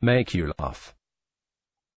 make you laugh.